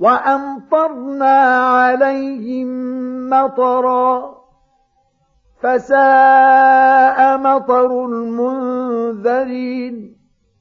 وأمطرنا عليهم مطرا فساء مطر المنذرين